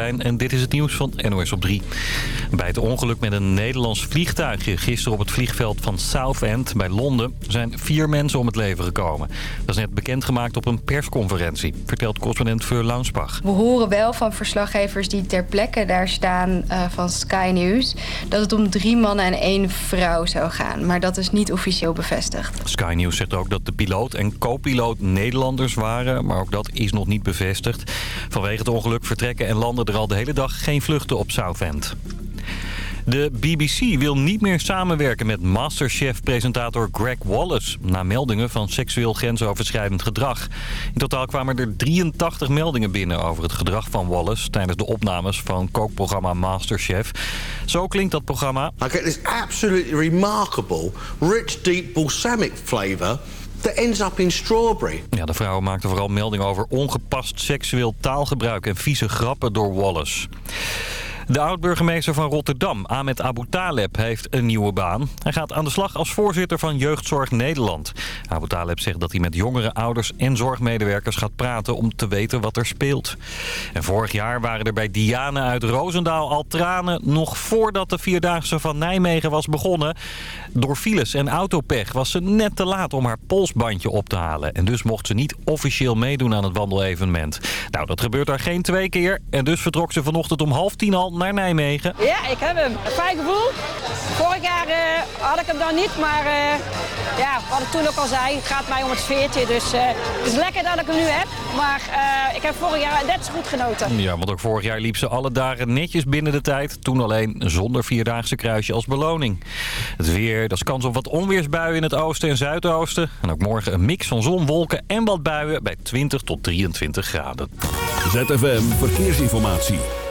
En dit is het nieuws van NOS op 3. Bij het ongeluk met een Nederlands vliegtuigje gisteren op het vliegveld van Southend bij Londen... zijn vier mensen om het leven gekomen. Dat is net bekendgemaakt op een persconferentie, vertelt correspondent Fleur Launsbach. We horen wel van verslaggevers die ter plekke daar staan uh, van Sky News... dat het om drie mannen en één vrouw zou gaan. Maar dat is niet officieel bevestigd. Sky News zegt ook dat de piloot en co-piloot Nederlanders waren... maar ook dat is nog niet bevestigd. Vanwege het ongeluk vertrekken en landen er al de hele dag geen vluchten op Southend. De BBC wil niet meer samenwerken met Masterchef-presentator Greg Wallace... na meldingen van seksueel grensoverschrijdend gedrag. In totaal kwamen er 83 meldingen binnen over het gedrag van Wallace... tijdens de opnames van kookprogramma Masterchef. Zo klinkt dat programma... I get this absolutely remarkable, rich, deep balsamic flavor that ends up in strawberry. Ja, de vrouwen maakten vooral meldingen over ongepast seksueel taalgebruik en vieze grappen door Wallace. De oud-burgemeester van Rotterdam, Ahmed Abu Taleb, heeft een nieuwe baan. Hij gaat aan de slag als voorzitter van Jeugdzorg Nederland. Abu Taleb zegt dat hij met jongere ouders en zorgmedewerkers gaat praten om te weten wat er speelt. En vorig jaar waren er bij Diane uit Roosendaal al tranen nog voordat de Vierdaagse van Nijmegen was begonnen. Door files en autopech was ze net te laat om haar polsbandje op te halen. En dus mocht ze niet officieel meedoen aan het wandelevenement. Nou, dat gebeurt daar geen twee keer. En dus vertrok ze vanochtend om half tien al naar Nijmegen. Ja, ik heb hem. Fijn gevoel. Vorig jaar uh, had ik hem dan niet, maar uh, ja, wat ik toen ook al zei, het gaat mij om het sfeertje. Dus uh, het is lekker dat ik hem nu heb, maar ik heb vorig jaar net zo goed genoten. Ja, want ook vorig jaar liep ze alle dagen netjes binnen de tijd. Toen alleen zonder vierdaagse kruisje als beloning. Het weer, dat is kans op wat onweersbuien in het oosten en zuidoosten. En ook morgen een mix van zon, wolken en wat buien bij 20 tot 23 graden. ZFM Verkeersinformatie.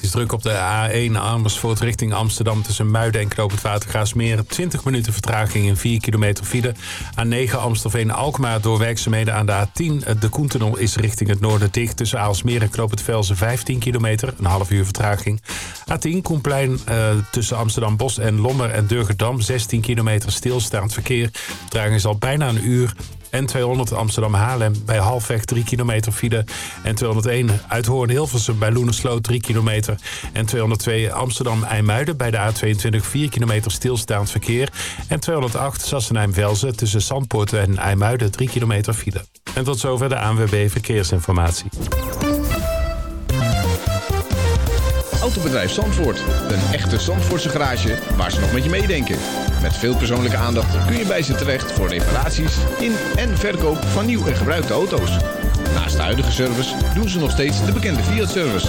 Het is druk op de A1 Amersfoort richting Amsterdam tussen Muiden en Knoop het Watergraafsmeer. 20 minuten vertraging in 4 kilometer file. A9 Amstelveen-Alkmaar door werkzaamheden aan de A10. De Koentunnel is richting het noorden dicht tussen Aalsmeer en Knoop het Velzen 15 kilometer. Een half uur vertraging. A10 Koenplein uh, tussen Amsterdam-Bos en Lommer en Durgedam 16 kilometer stilstaand verkeer. Vertraging is al bijna een uur. N200 Amsterdam-Haarlem bij halfweg 3 kilometer file. N201 Uithoorn-Hilversum bij Loenersloot 3 kilometer. N202 Amsterdam-IJmuiden bij de A22 4 kilometer stilstaand verkeer. N208 Sassenheim-Velzen tussen Zandpoort en IJmuiden 3 kilometer file. En tot zover de ANWB Verkeersinformatie. Autobedrijf Zandvoort. Een echte Zandvoortse garage waar ze nog met je meedenken. Met veel persoonlijke aandacht kun je bij ze terecht voor reparaties in en verkoop van nieuw en gebruikte auto's. Naast de huidige service doen ze nog steeds de bekende Fiat-service.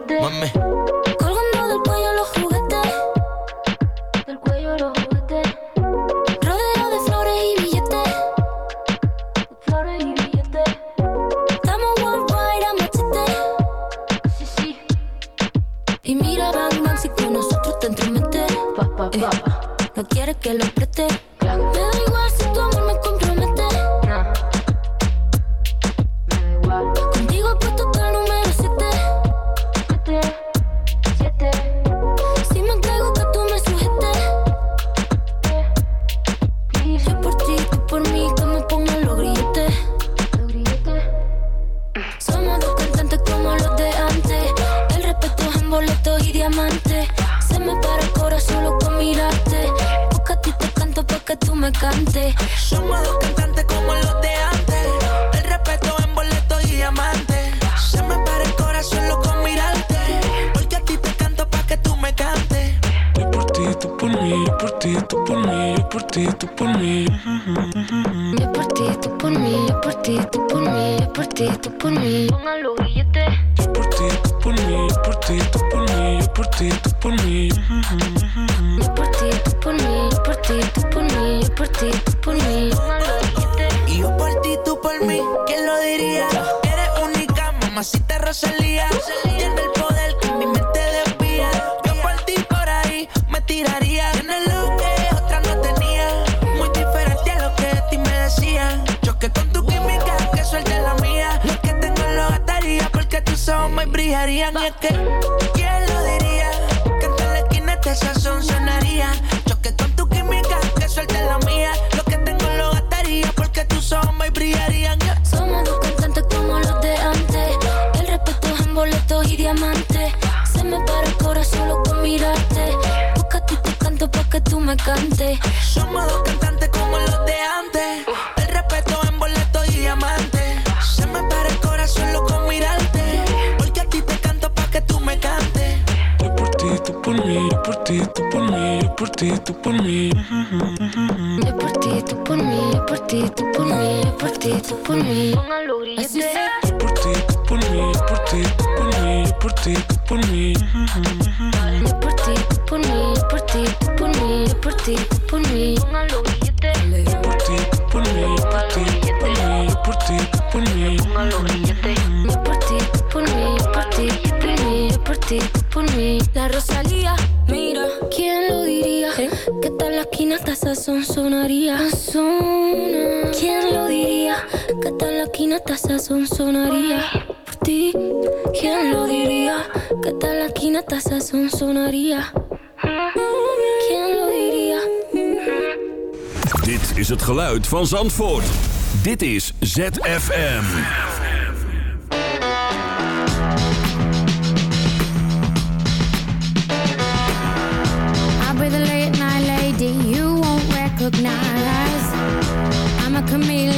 que te. Mami. Por ti, por mí, por ti, por mí, por ti, por mí. Yo por ti, por mí, por ti, por mí, por ti, por mí. Por ti, por mí, por ti, por mí, por ti, por mí. Por ti, por mí, por ti, por mí. La Rosalía, mira, ¿quién lo diría? Que tal la esquina son sonaría. Son quinata sazón sonaría por ti. ¿Quién lo diría? Que tal la quinata sazón sonaría? ¿Quién lo diría? Dit is het geluid van Zandvoort. Dit is ZFM. I'm the late night lady, you won't recognize. I'm a chameleon.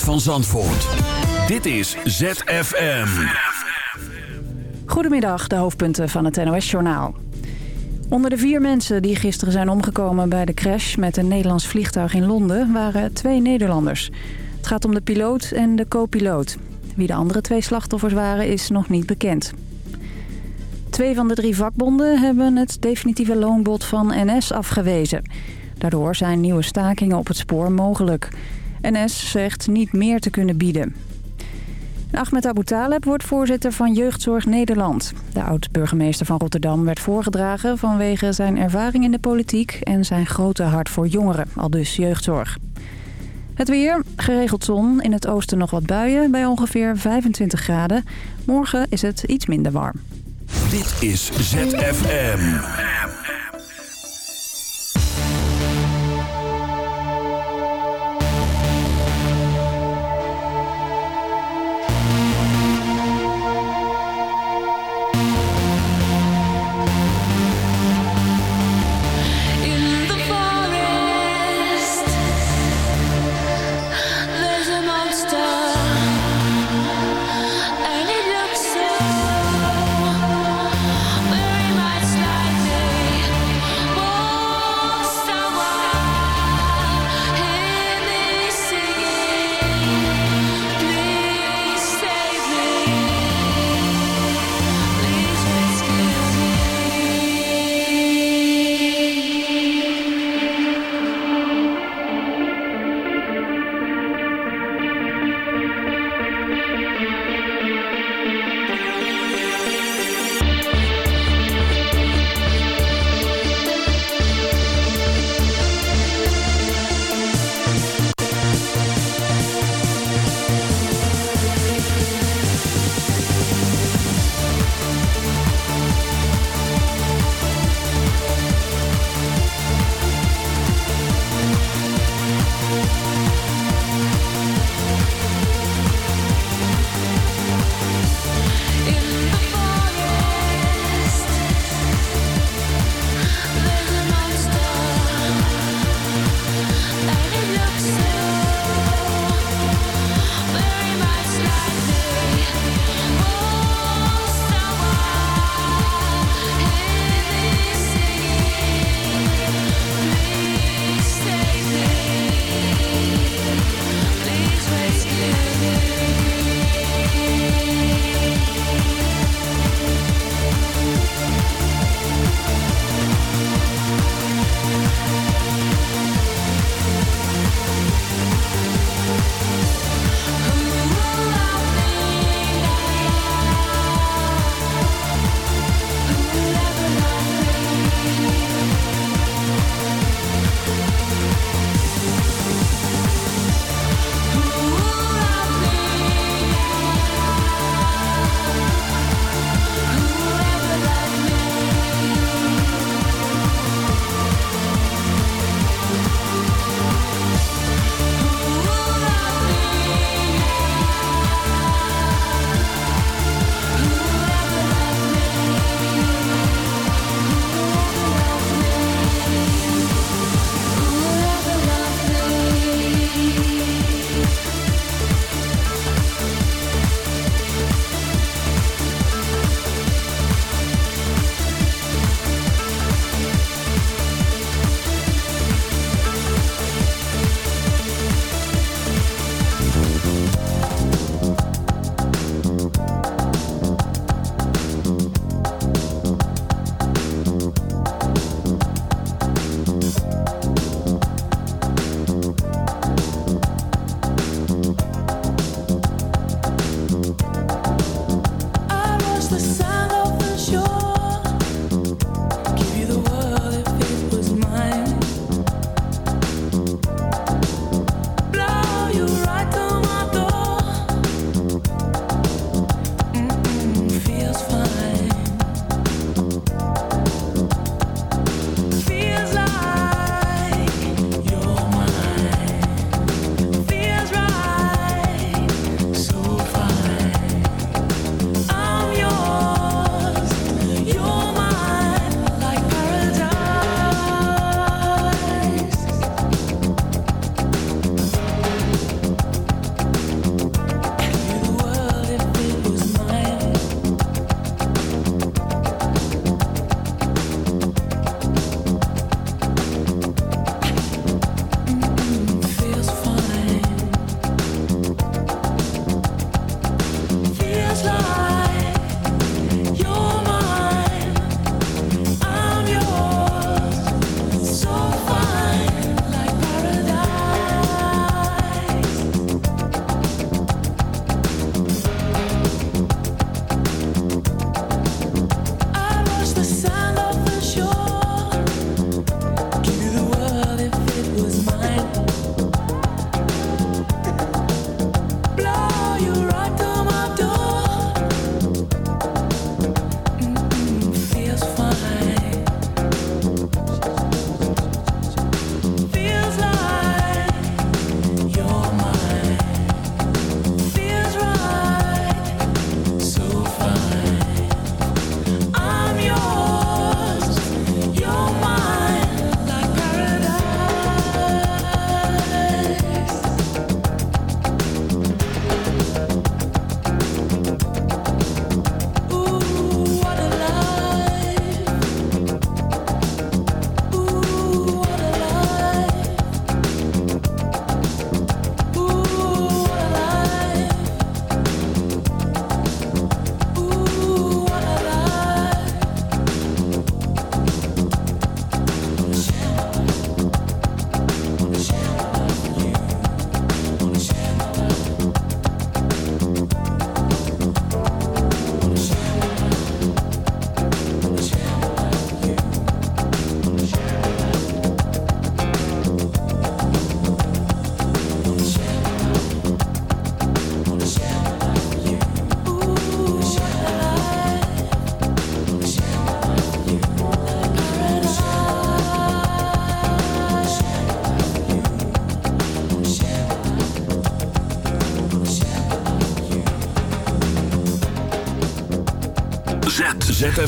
van Zandvoort. Dit is ZFM. Goedemiddag, de hoofdpunten van het NOS-journaal. Onder de vier mensen die gisteren zijn omgekomen bij de crash met een Nederlands vliegtuig in Londen waren twee Nederlanders. Het gaat om de piloot en de co-piloot. Wie de andere twee slachtoffers waren is nog niet bekend. Twee van de drie vakbonden hebben het definitieve loonbod van NS afgewezen. Daardoor zijn nieuwe stakingen op het spoor mogelijk. NS zegt niet meer te kunnen bieden. Ahmed Abu Taleb wordt voorzitter van Jeugdzorg Nederland. De oud-burgemeester van Rotterdam werd voorgedragen vanwege zijn ervaring in de politiek en zijn grote hart voor jongeren, al dus jeugdzorg. Het weer, geregeld zon, in het oosten nog wat buien bij ongeveer 25 graden. Morgen is het iets minder warm. Dit is ZFM.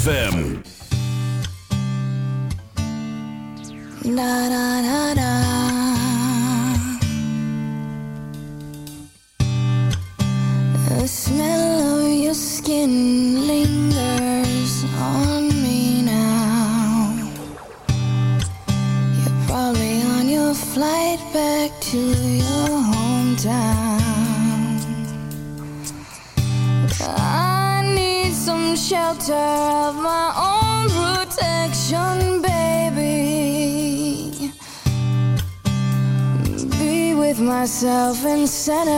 ZFM. Santa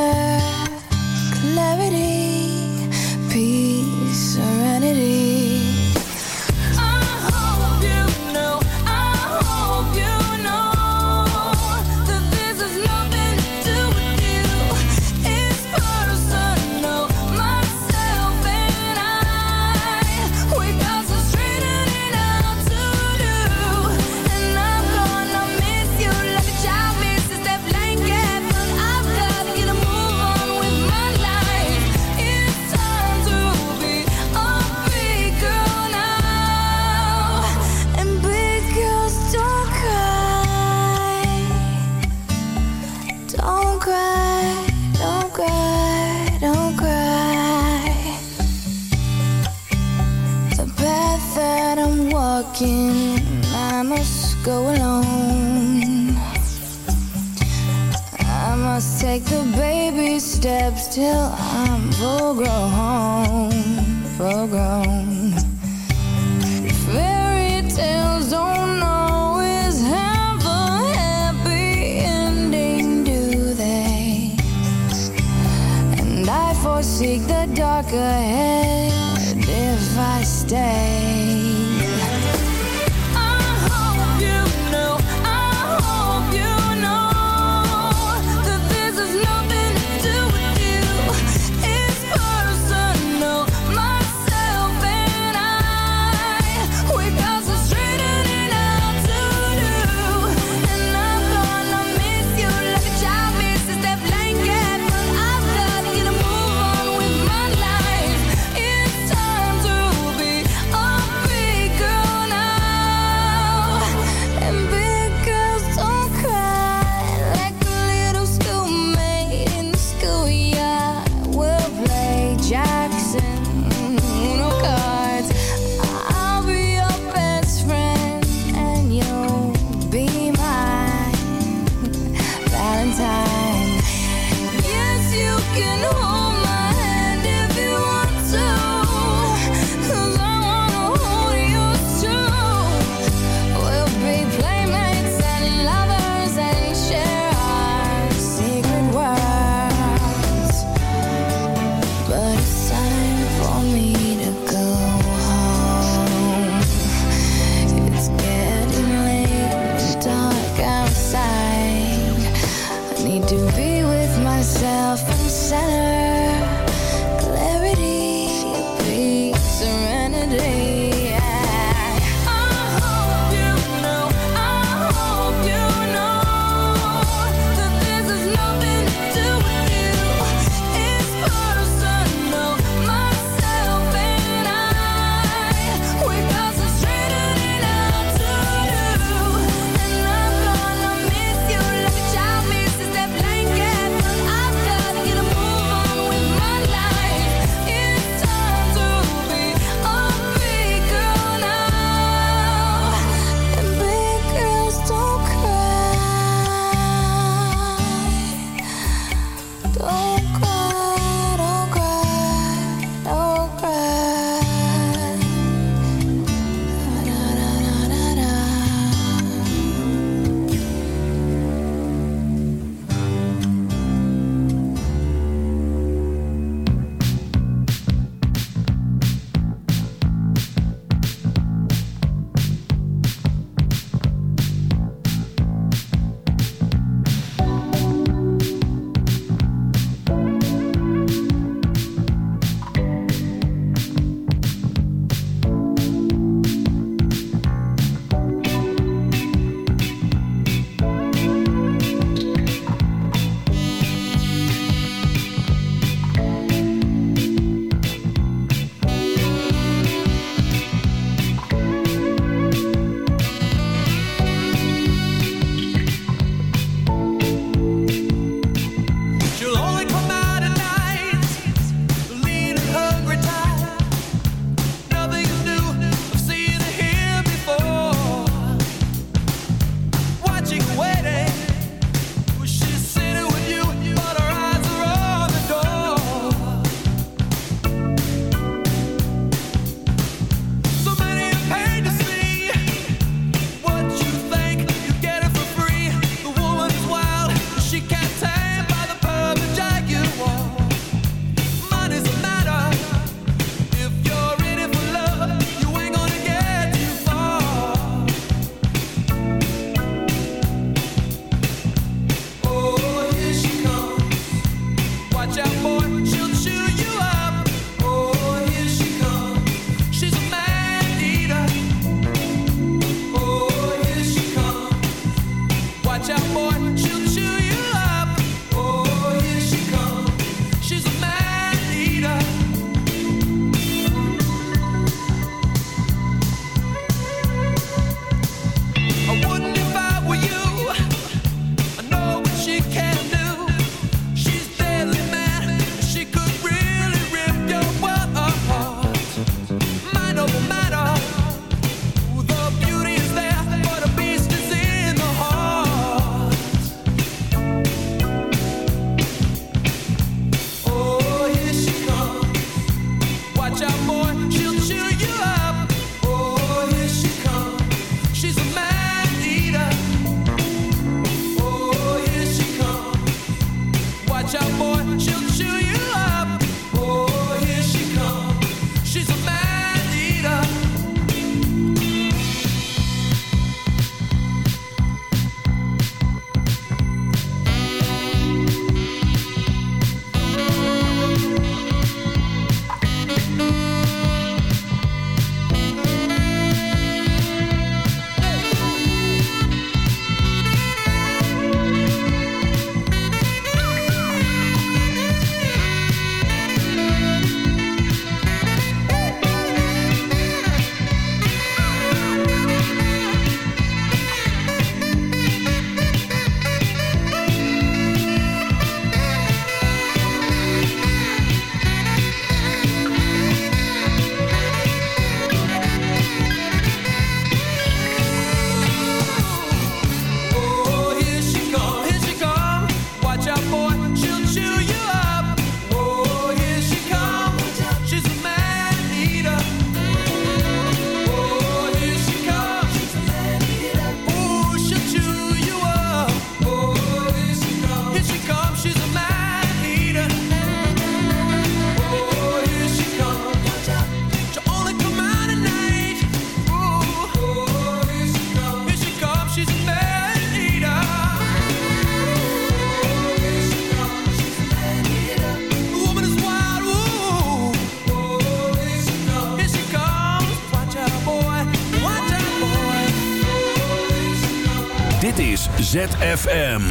ZFM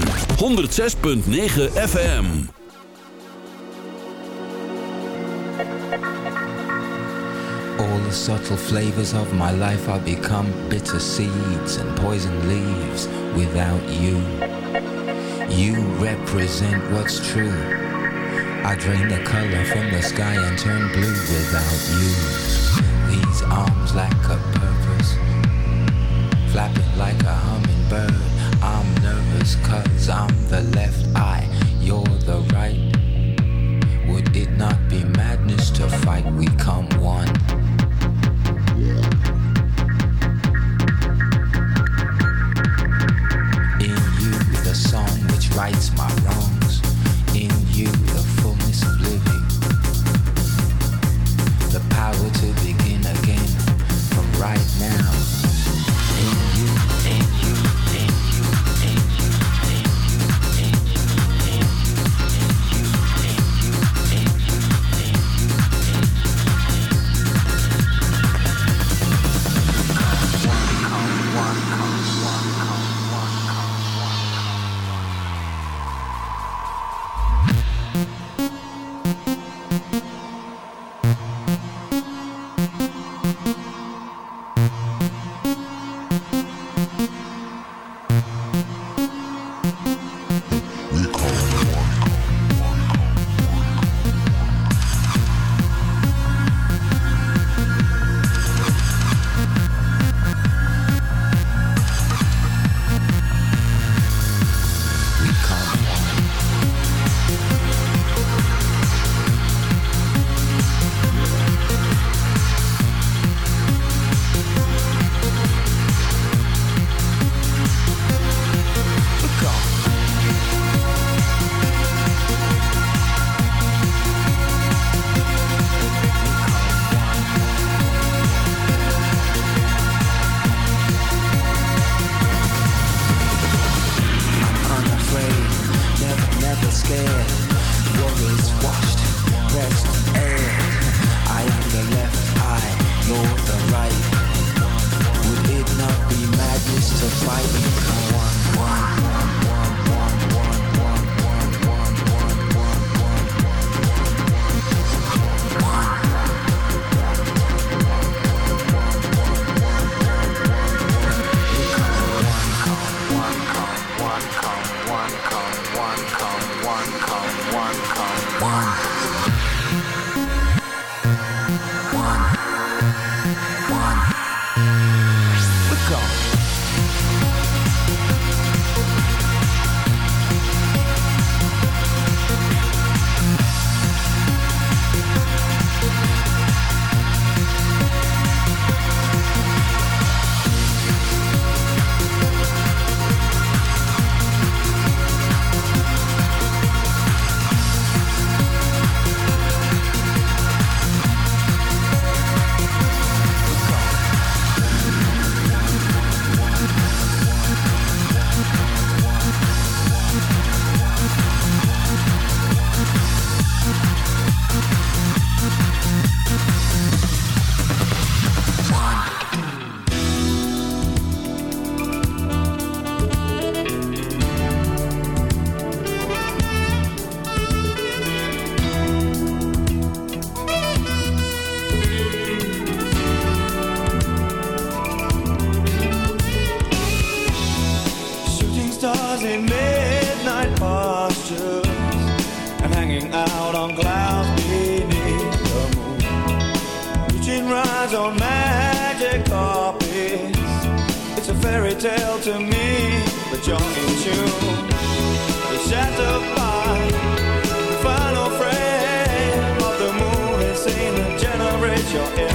106.9 FM. All the subtle flavors of my life are become bitter seeds and poison leaves without you. You represent what's true. I drain the color from the sky and turn blue without you. These arms lack a purpose, flapping like a hummingbird cause I'm the left eye, you're the right. Would it not be madness to fight? We come one. In you, the song which writes my. on clouds beneath the moon. Reaching rides on magic carpets. It's a fairy tale to me, but you're in tune. The shadow by the final frame of the moon is seen to generation.